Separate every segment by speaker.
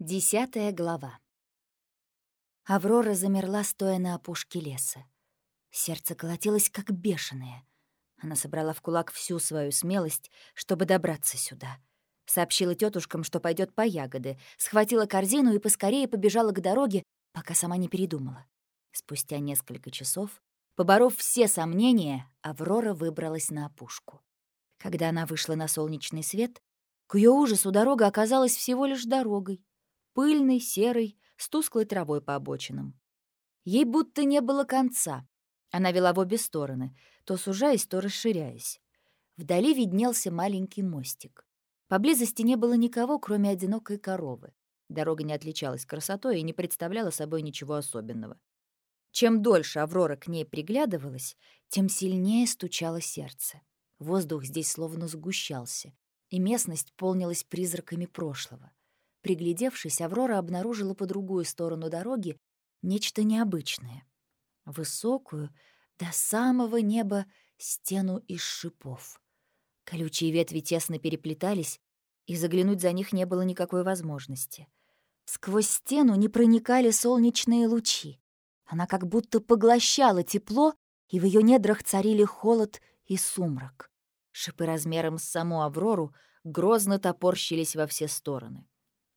Speaker 1: Десятая глава. Аврора замерла, стоя на опушке леса. Сердце колотилось, как бешеное. Она собрала в кулак всю свою смелость, чтобы добраться сюда. Сообщила тетушкам, что пойдет по ягоды, схватила корзину и поскорее побежала к дороге, пока сама не передумала. Спустя несколько часов, поборов все сомнения, Аврора выбралась на опушку. Когда она вышла на солнечный свет, к ее ужасу дорога оказалась всего лишь дорогой пыльный, серый, с тусклой травой по обочинам. Ей будто не было конца. Она вела в обе стороны, то сужаясь, то расширяясь. Вдали виднелся маленький мостик. Поблизости не было никого, кроме одинокой коровы. Дорога не отличалась красотой и не представляла собой ничего особенного. Чем дольше Аврора к ней приглядывалась, тем сильнее стучало сердце. Воздух здесь словно сгущался, и местность полнилась призраками прошлого. Приглядевшись, Аврора обнаружила по другую сторону дороги нечто необычное. Высокую, до самого неба, стену из шипов. Колючие ветви тесно переплетались, и заглянуть за них не было никакой возможности. Сквозь стену не проникали солнечные лучи. Она как будто поглощала тепло, и в ее недрах царили холод и сумрак. Шипы размером с саму Аврору грозно топорщились во все стороны.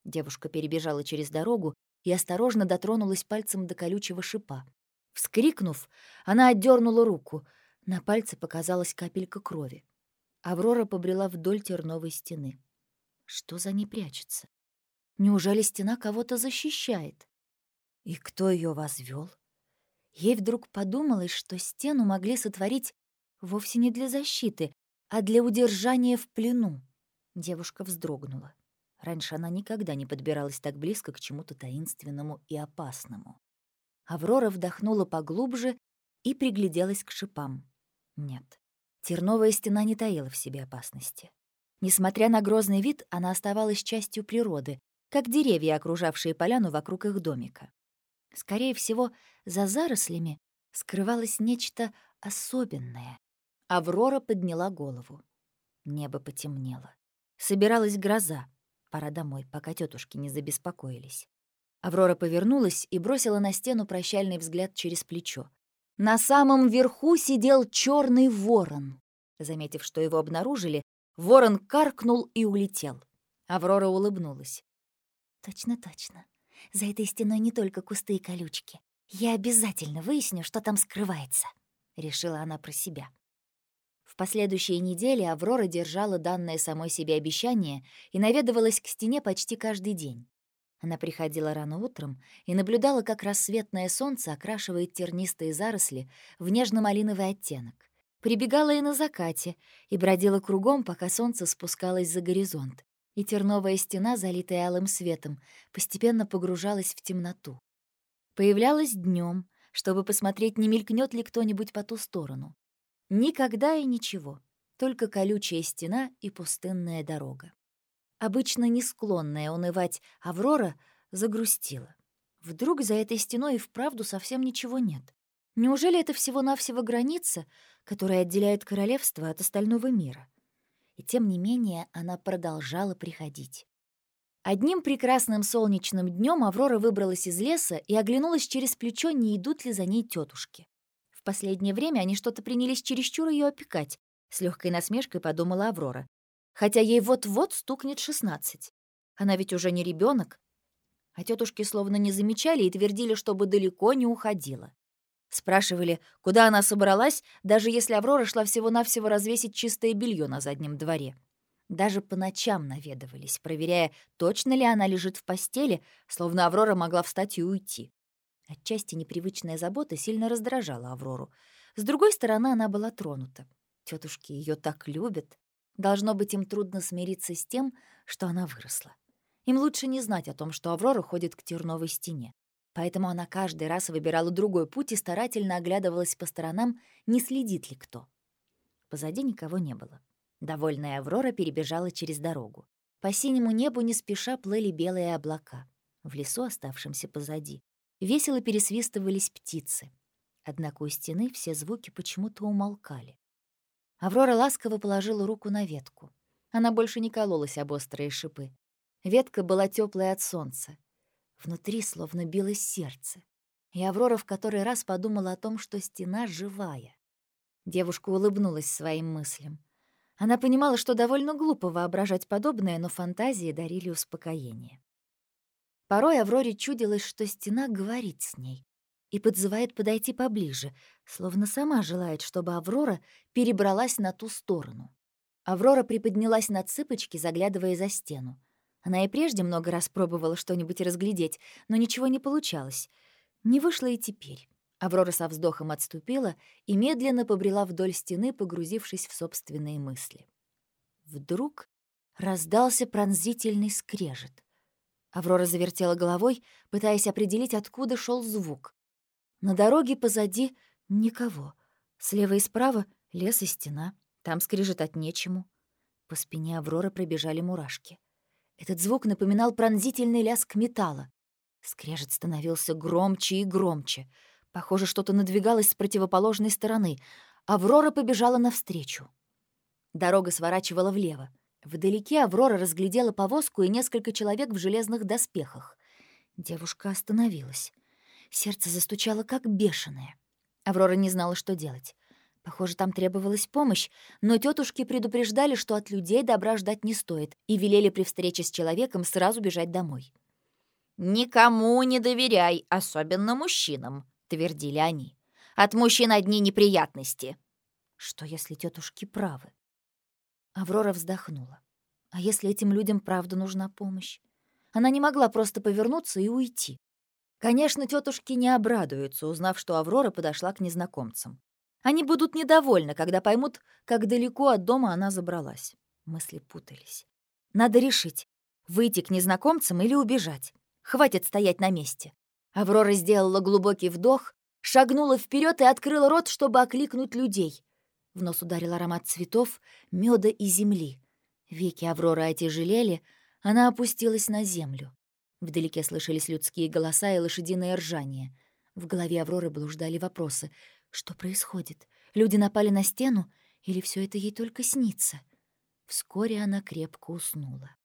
Speaker 1: Девушка перебежала через дорогу и осторожно дотронулась пальцем до колючего шипа. Вскрикнув, она отдернула руку. На пальце показалась капелька крови. Аврора побрела вдоль терновой стены. Что за ней прячется? Неужели стена кого-то защищает? И кто ее возвел? Ей вдруг подумалось, что стену могли сотворить вовсе не для защиты, а для удержания в плену. Девушка вздрогнула. Раньше она никогда не подбиралась так близко к чему-то таинственному и опасному. Аврора вдохнула поглубже и пригляделась к шипам. Нет, терновая стена не таила в себе опасности. Несмотря на грозный вид, она оставалась частью природы, как деревья, окружавшие поляну вокруг их домика. Скорее всего, за зарослями скрывалось нечто особенное. Аврора подняла голову. Небо потемнело. Собиралась гроза. Пора домой, пока тетушки не забеспокоились. Аврора повернулась и бросила на стену прощальный взгляд через плечо. На самом верху сидел черный ворон. Заметив, что его обнаружили, ворон каркнул и улетел. Аврора улыбнулась. «Точно, точно. За этой стеной не только кусты и колючки. Я обязательно выясню, что там скрывается», — решила она про себя. В последующие недели Аврора держала данное самой себе обещание и наведывалась к стене почти каждый день. Она приходила рано утром и наблюдала, как рассветное солнце окрашивает тернистые заросли в нежно-малиновый оттенок. Прибегала и на закате, и бродила кругом, пока солнце спускалось за горизонт, и терновая стена, залитая алым светом, постепенно погружалась в темноту. Появлялась днем, чтобы посмотреть, не мелькнет ли кто-нибудь по ту сторону. Никогда и ничего, только колючая стена и пустынная дорога. Обычно не склонная унывать Аврора загрустила. Вдруг за этой стеной и вправду совсем ничего нет. Неужели это всего-навсего граница, которая отделяет королевство от остального мира? И тем не менее она продолжала приходить. Одним прекрасным солнечным днем Аврора выбралась из леса и оглянулась через плечо, не идут ли за ней тетушки. В последнее время они что-то принялись чересчур ее опекать, с легкой насмешкой подумала Аврора. Хотя ей вот-вот стукнет шестнадцать. Она ведь уже не ребенок. А тетушки словно не замечали и твердили, чтобы далеко не уходила. Спрашивали, куда она собралась, даже если Аврора шла всего-навсего развесить чистое белье на заднем дворе. Даже по ночам наведывались, проверяя, точно ли она лежит в постели, словно Аврора могла встать и уйти. Отчасти непривычная забота сильно раздражала Аврору. С другой стороны, она была тронута. Тетушки ее так любят. Должно быть, им трудно смириться с тем, что она выросла. Им лучше не знать о том, что Аврора ходит к терновой стене. Поэтому она каждый раз выбирала другой путь и старательно оглядывалась по сторонам, не следит ли кто. Позади никого не было. Довольная Аврора перебежала через дорогу. По синему небу не спеша плыли белые облака. В лесу, оставшемся позади, весело пересвистывались птицы. Однако у стены все звуки почему-то умолкали. Аврора ласково положила руку на ветку. Она больше не кололась об острые шипы. Ветка была теплая от солнца. Внутри словно билось сердце. И Аврора в который раз подумала о том, что стена живая. Девушка улыбнулась своим мыслям. Она понимала, что довольно глупо воображать подобное, но фантазии дарили успокоение. Порой Авроре чудилось, что стена говорит с ней и подзывает подойти поближе, словно сама желает, чтобы Аврора перебралась на ту сторону. Аврора приподнялась на цыпочки, заглядывая за стену. Она и прежде много раз пробовала что-нибудь разглядеть, но ничего не получалось. Не вышло и теперь. Аврора со вздохом отступила и медленно побрела вдоль стены, погрузившись в собственные мысли. Вдруг раздался пронзительный скрежет. Аврора завертела головой, пытаясь определить, откуда шел звук. На дороге позади никого. Слева и справа — лес и стена. Там скрежетать нечему. По спине Авроры пробежали мурашки. Этот звук напоминал пронзительный лязг металла. Скрежет становился громче и громче. Похоже, что-то надвигалось с противоположной стороны. Аврора побежала навстречу. Дорога сворачивала влево. Вдалеке Аврора разглядела повозку и несколько человек в железных доспехах. Девушка остановилась. Сердце застучало, как бешеное. Аврора не знала, что делать. Похоже, там требовалась помощь, но тетушки предупреждали, что от людей добра ждать не стоит, и велели при встрече с человеком сразу бежать домой.
Speaker 2: «Никому не доверяй, особенно мужчинам», — твердили они. «От мужчин одни неприятности».
Speaker 1: Что, если тетушки правы? Аврора вздохнула. А если этим людям правда нужна помощь? Она не могла просто повернуться и уйти. Конечно, тетушки не обрадуются, узнав, что Аврора подошла к незнакомцам. Они будут недовольны, когда поймут, как далеко от дома она забралась. Мысли путались. Надо решить, выйти к незнакомцам или убежать. Хватит стоять на месте. Аврора сделала глубокий вдох, шагнула вперед и открыла рот, чтобы окликнуть людей. В нос ударил аромат цветов, меда и земли. Веки Авроры отяжелели, она опустилась на землю. Вдалеке слышались людские голоса и лошадиное ржание. В голове Авроры блуждали вопросы. Что происходит? Люди напали на стену? Или все это ей только снится? Вскоре она крепко уснула.